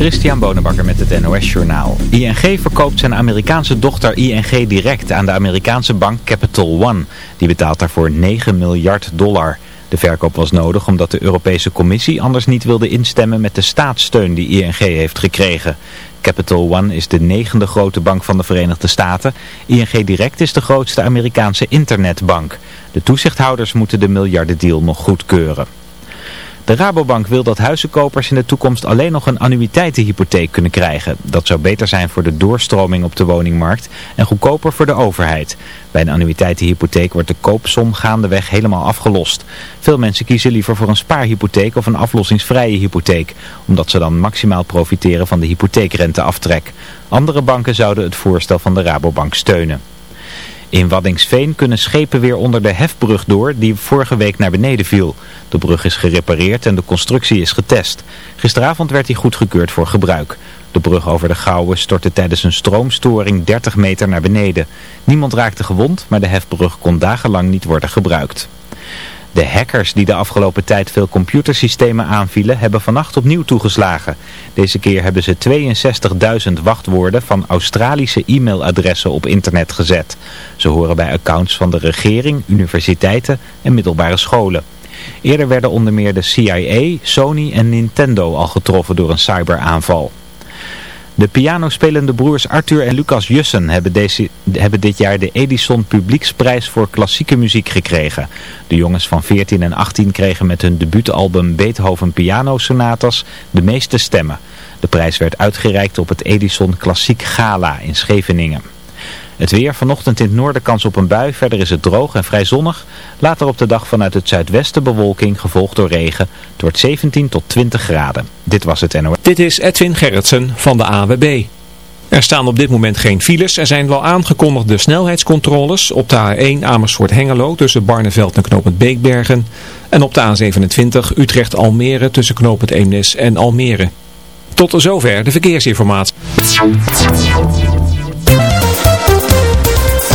Christian Bonenbakker met het NOS Journaal. ING verkoopt zijn Amerikaanse dochter ING direct aan de Amerikaanse bank Capital One. Die betaalt daarvoor 9 miljard dollar. De verkoop was nodig omdat de Europese Commissie anders niet wilde instemmen met de staatssteun die ING heeft gekregen. Capital One is de negende grote bank van de Verenigde Staten. ING Direct is de grootste Amerikaanse internetbank. De toezichthouders moeten de miljardendeal nog goedkeuren. De Rabobank wil dat huizenkopers in de toekomst alleen nog een annuïteitenhypotheek kunnen krijgen. Dat zou beter zijn voor de doorstroming op de woningmarkt en goedkoper voor de overheid. Bij een annuïteitenhypotheek wordt de koopsom gaandeweg helemaal afgelost. Veel mensen kiezen liever voor een spaarhypotheek of een aflossingsvrije hypotheek, omdat ze dan maximaal profiteren van de hypotheekrenteaftrek. Andere banken zouden het voorstel van de Rabobank steunen. In Waddingsveen kunnen schepen weer onder de hefbrug door die vorige week naar beneden viel. De brug is gerepareerd en de constructie is getest. Gisteravond werd hij goedgekeurd voor gebruik. De brug over de Gouwen stortte tijdens een stroomstoring 30 meter naar beneden. Niemand raakte gewond, maar de hefbrug kon dagenlang niet worden gebruikt. De hackers die de afgelopen tijd veel computersystemen aanvielen hebben vannacht opnieuw toegeslagen. Deze keer hebben ze 62.000 wachtwoorden van Australische e-mailadressen op internet gezet. Ze horen bij accounts van de regering, universiteiten en middelbare scholen. Eerder werden onder meer de CIA, Sony en Nintendo al getroffen door een cyberaanval. De pianospelende broers Arthur en Lucas Jussen hebben, deze, hebben dit jaar de Edison Publieksprijs voor klassieke muziek gekregen. De jongens van 14 en 18 kregen met hun debuutalbum Beethoven Piano Sonatas de meeste stemmen. De prijs werd uitgereikt op het Edison Klassiek Gala in Scheveningen. Het weer, vanochtend in het noorden kans op een bui, verder is het droog en vrij zonnig. Later op de dag vanuit het zuidwesten bewolking, gevolgd door regen. Het wordt 17 tot 20 graden. Dit was het NOS. Dit is Edwin Gerritsen van de AWB. Er staan op dit moment geen files. Er zijn wel aangekondigde snelheidscontroles op de A1 Amersfoort-Hengelo tussen Barneveld en Knopend Beekbergen. En op de A27 Utrecht-Almere tussen Knopend Eemnes en Almere. Tot zover de verkeersinformatie.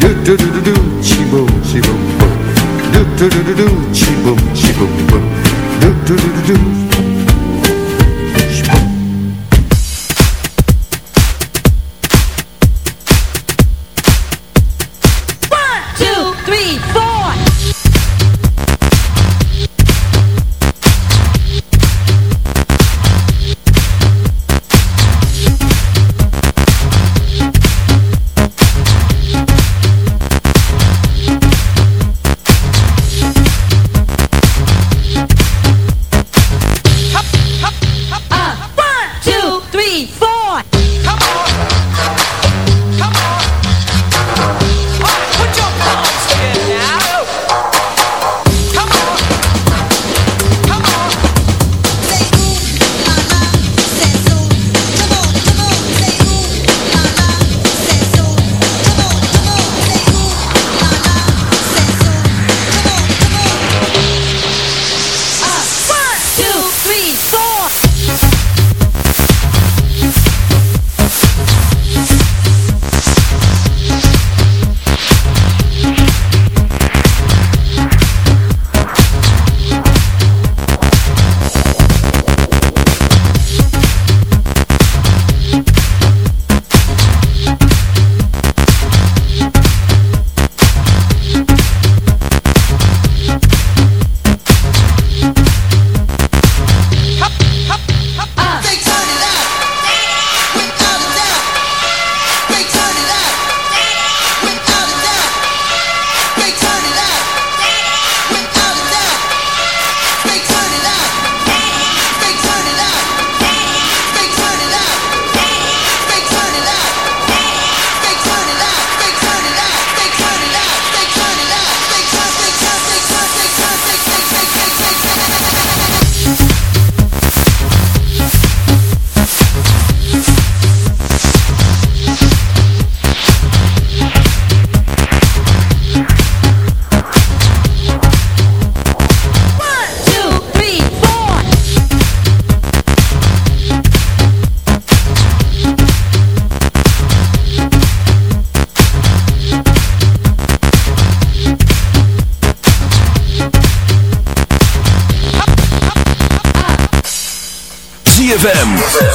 Do do do do do, chi boom, chi boom boom. Do do do do do, chi boom, chi. Do do do do do.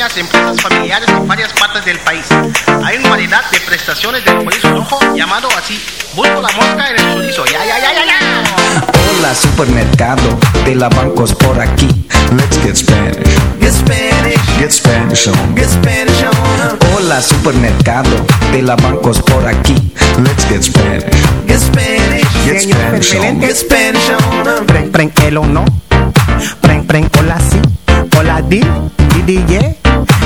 empresas familiares en varias partes del país. Hay una variedad de prestaciones del chorizo rojo llamado así. Busco la mosca en el chorizo. ¡Ya, ya, ya, ya! Hola, supermercado de la bancos por aquí. Let's get Spanish. Get Spanish. Get Spanish on. Hola, supermercado de la bancos por aquí. Let's get Spanish. Get Spanish. Get Spanish on. Get Spanish on. Pren, el o no. Pren, pren, hola, sí. Hola, di, di, di, yeah.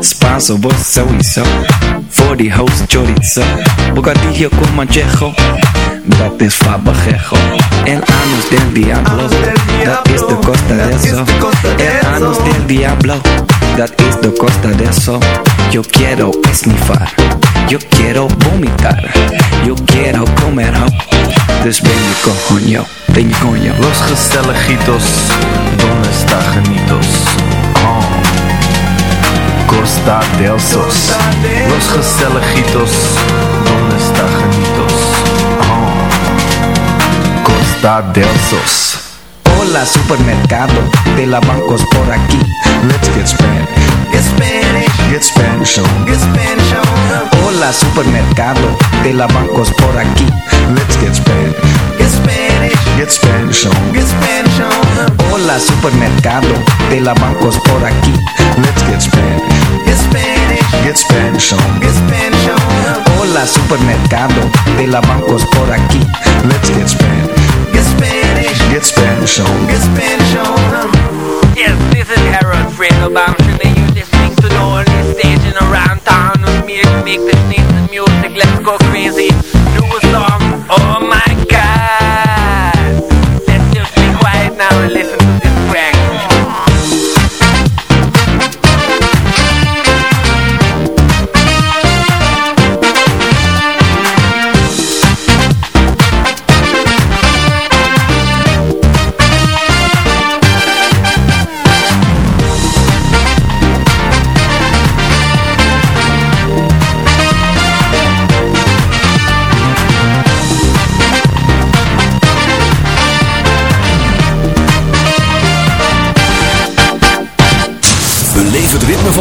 Spanso, vos sowieso. Voor die host chorizo. Bocadillo con manchejo. Dat is fabajejo. El anus del diablo. Dat is de costa de eso. El anus del diablo. Dat is de costa de eso. Yo quiero esnifar. Yo quiero vomitar. Yo quiero comer ho. Dus ben je coño. Ben je coño. Los gezelligitos, donde está genitos? Oh. Costa del Sos. Los gezelligitos, donde está genitos? Oh. Costa del Sos. Hola supermercado, de la bancos por aquí. Let's get Spanish. Get Spanish. Get Spanish on. Get Spanish on. Hola supermercado, de la bancos por aquí. Let's get Spanish. Get Spanish. Get Spanish on. Get Spanish on. Hola supermercado, de la bancos por aquí. Let's get Spanish. Get Spanish. Get Spanish on. Get Spanish on. Hola supermercado, de la bancos por aquí. Let's get Spanish. Get Spanish. Get Spanish on. Get Spanish on 'em. Yes, this is Harold Fredo Bamshin and you're listening to the only station around town with me to make this nice music. Let's go crazy. Do a song. Oh my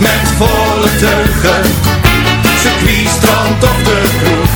Met volle teugen, circuit, strand of de kroeg.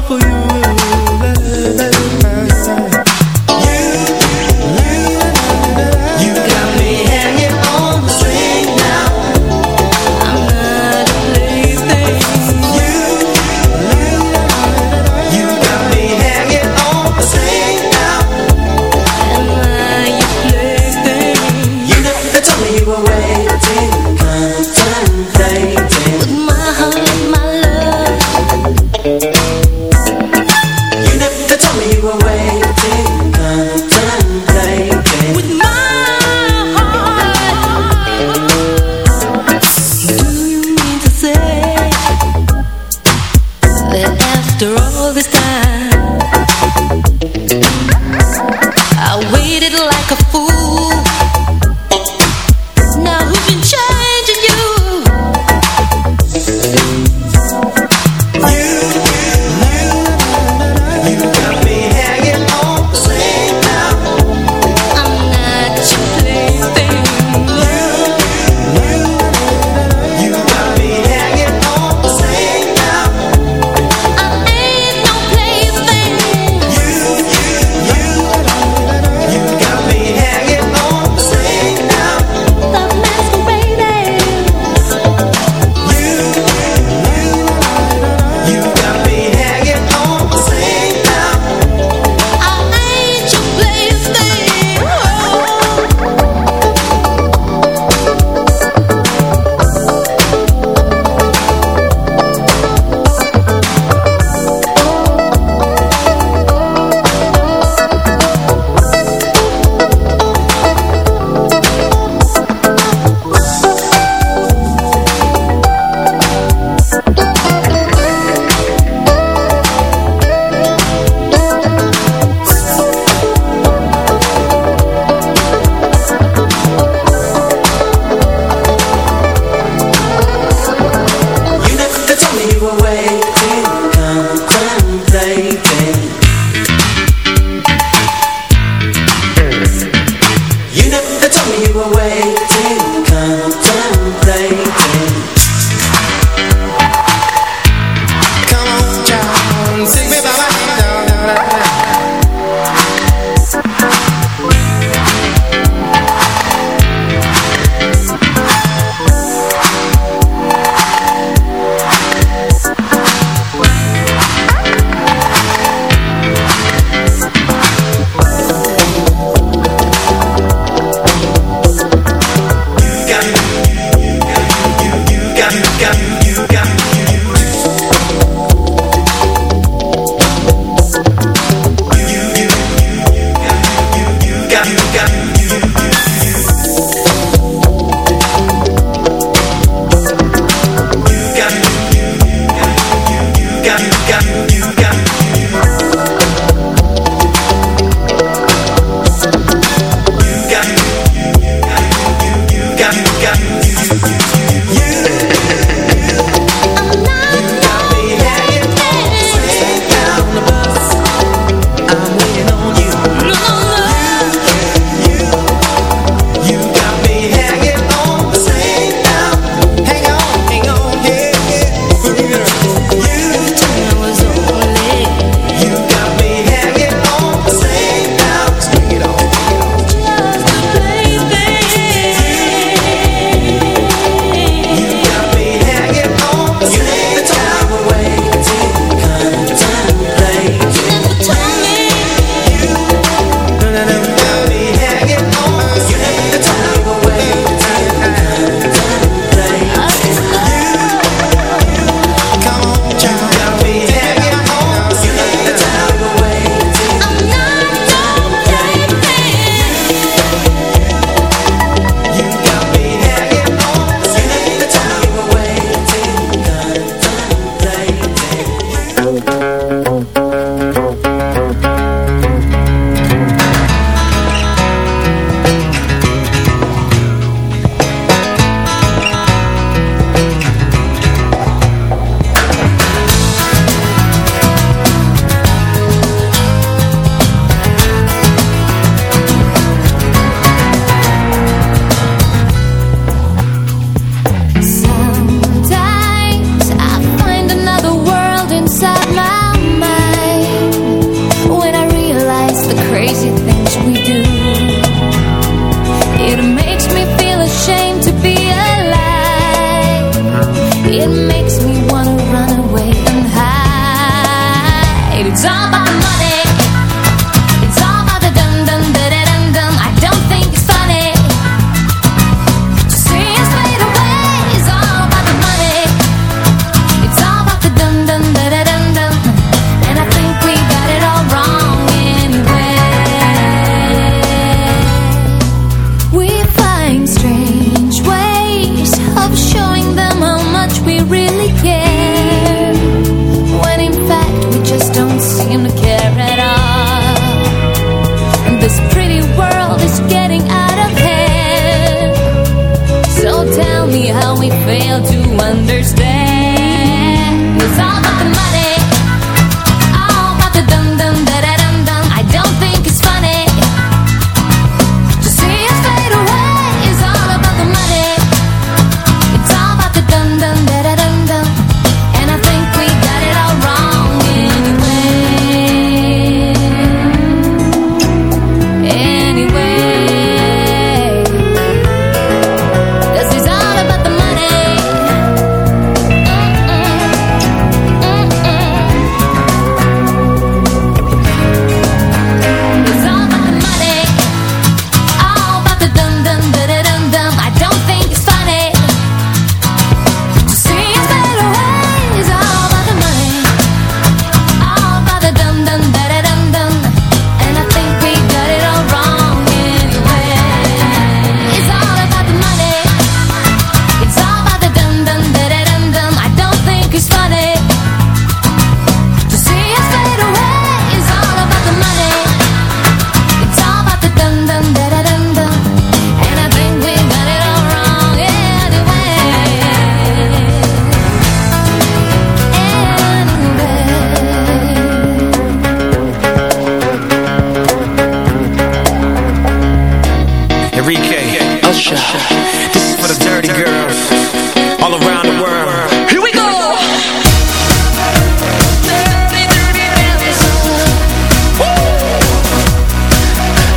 for you.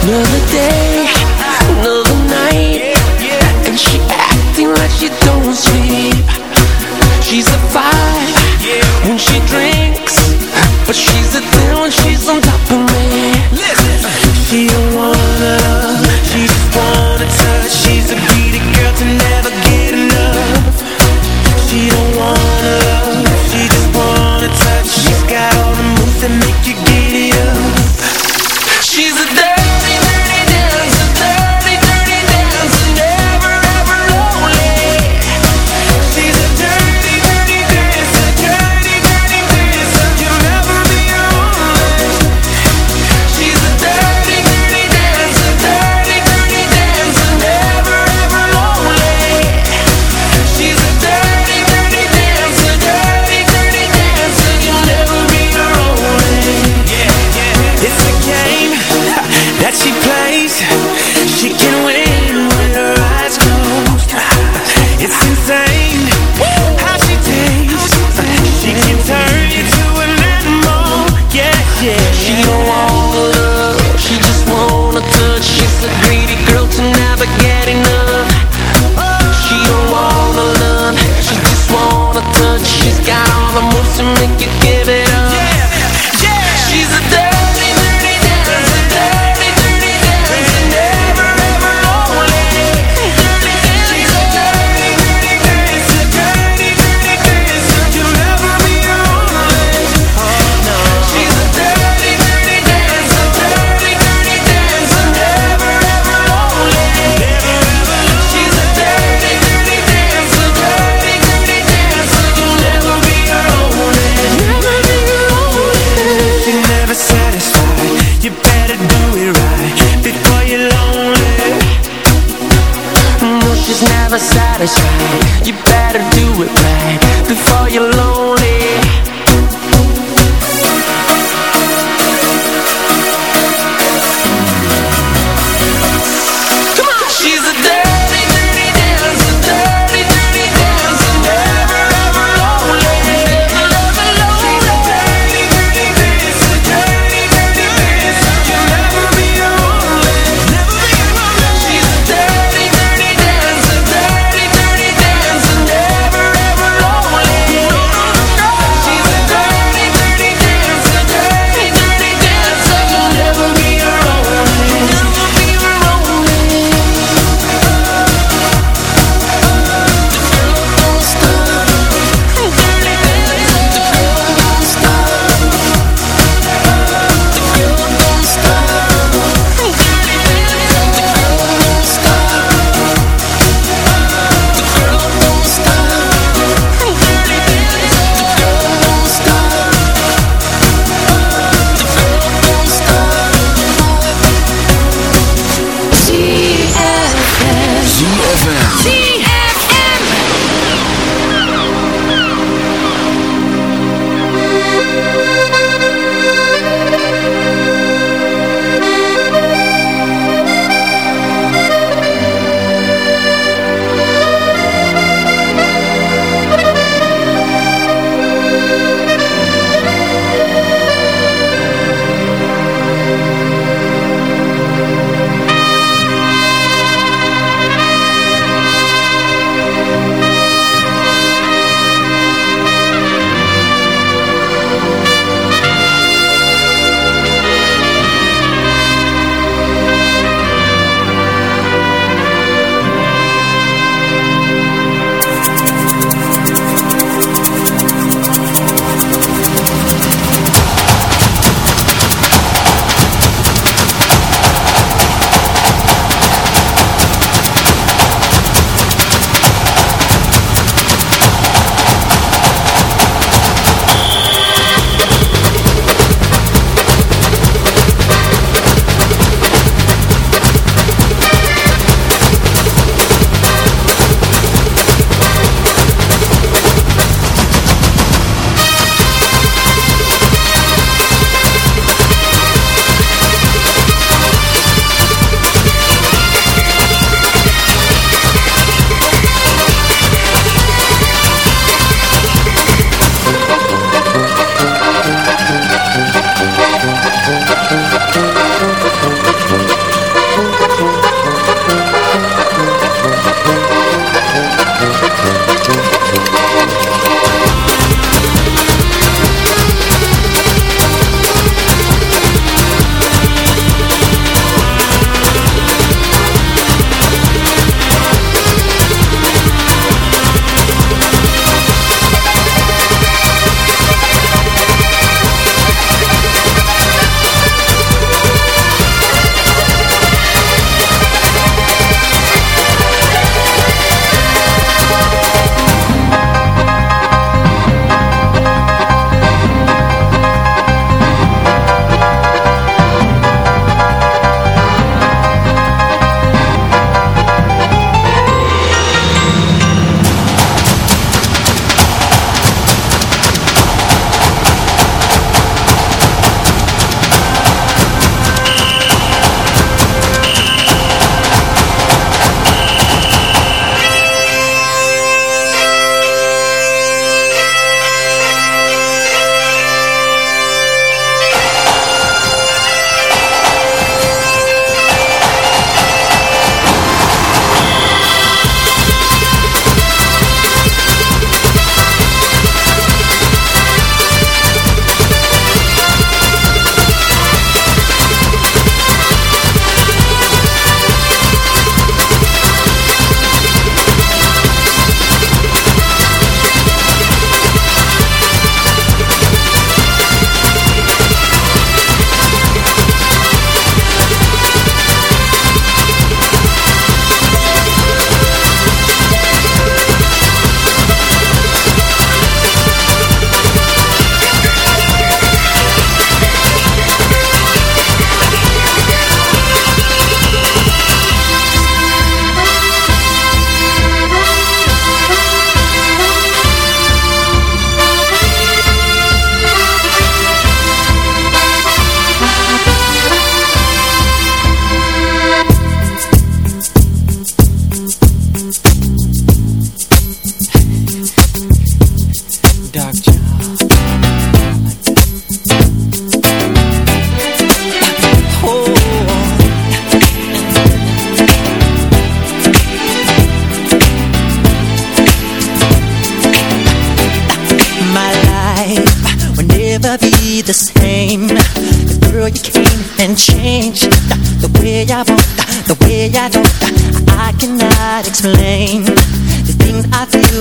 Love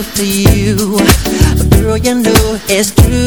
for you. Girl, you know it's true.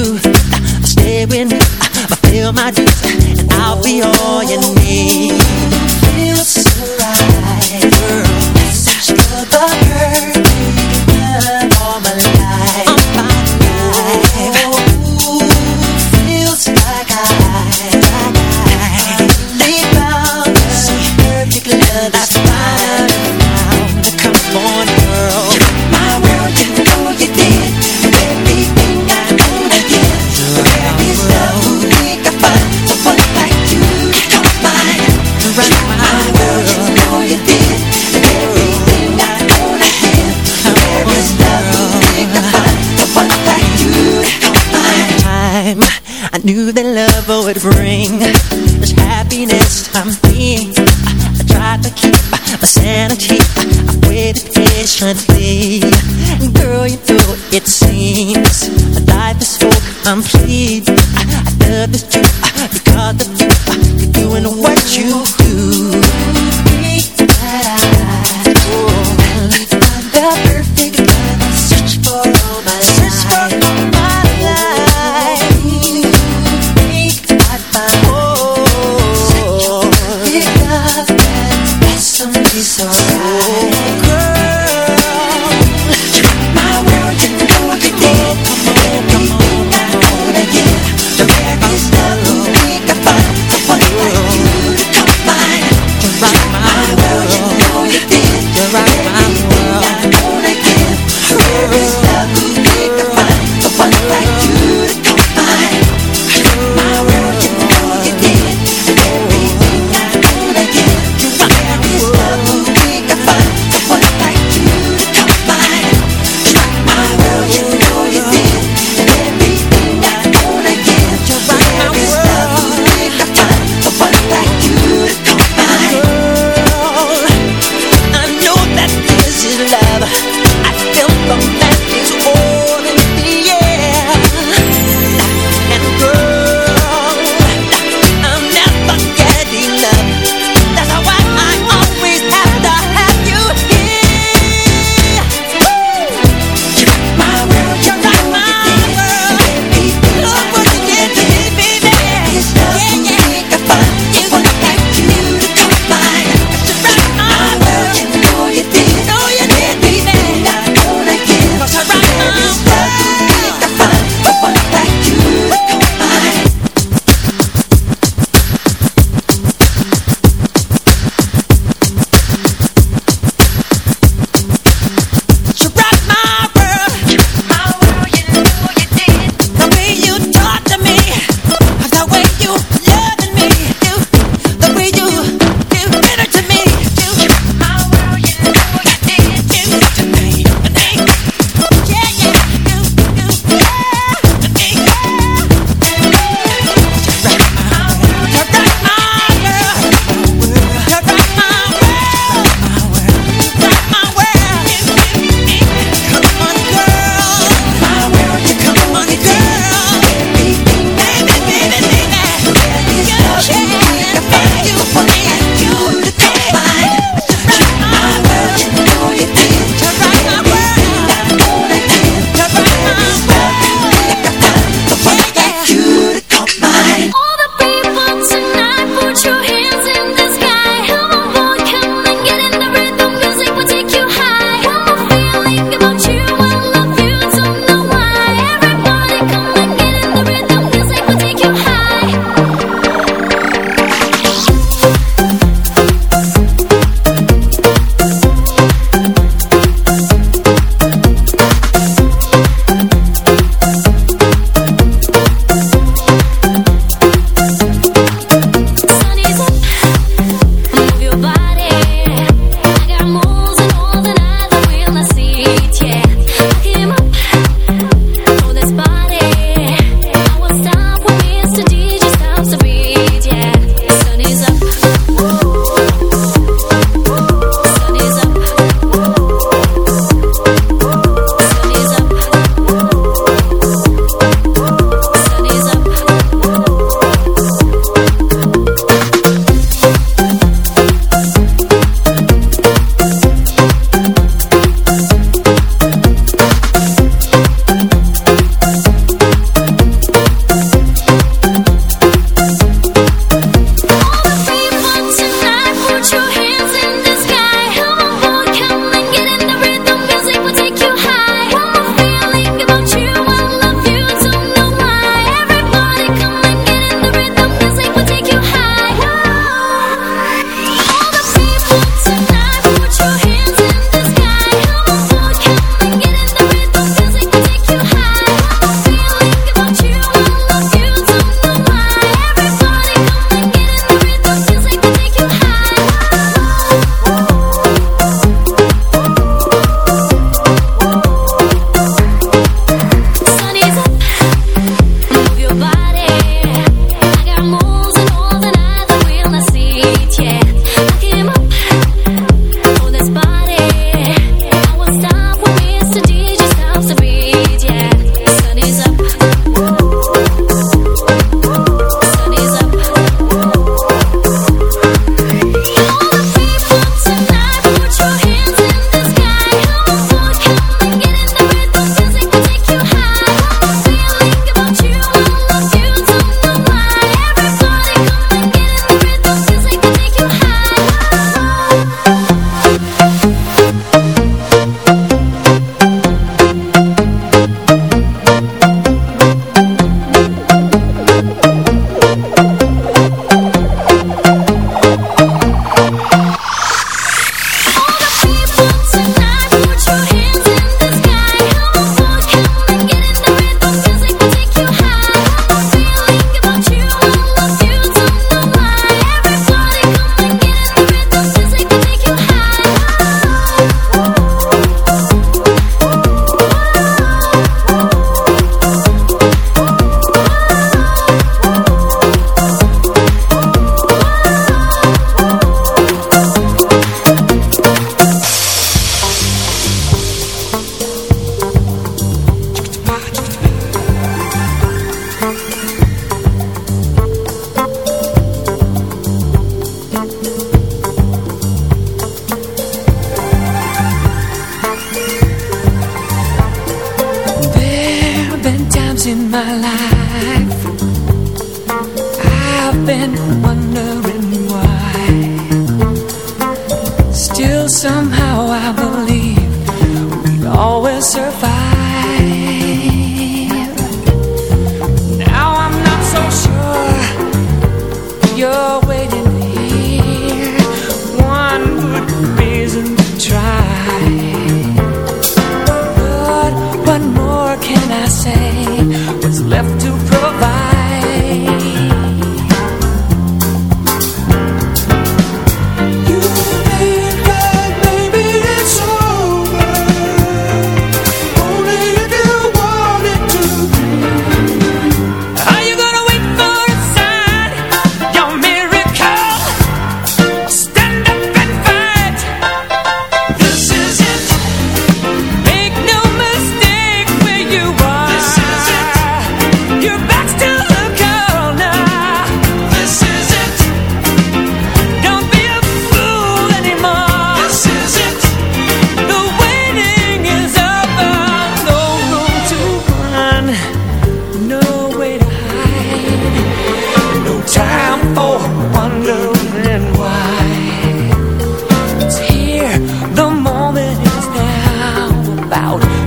About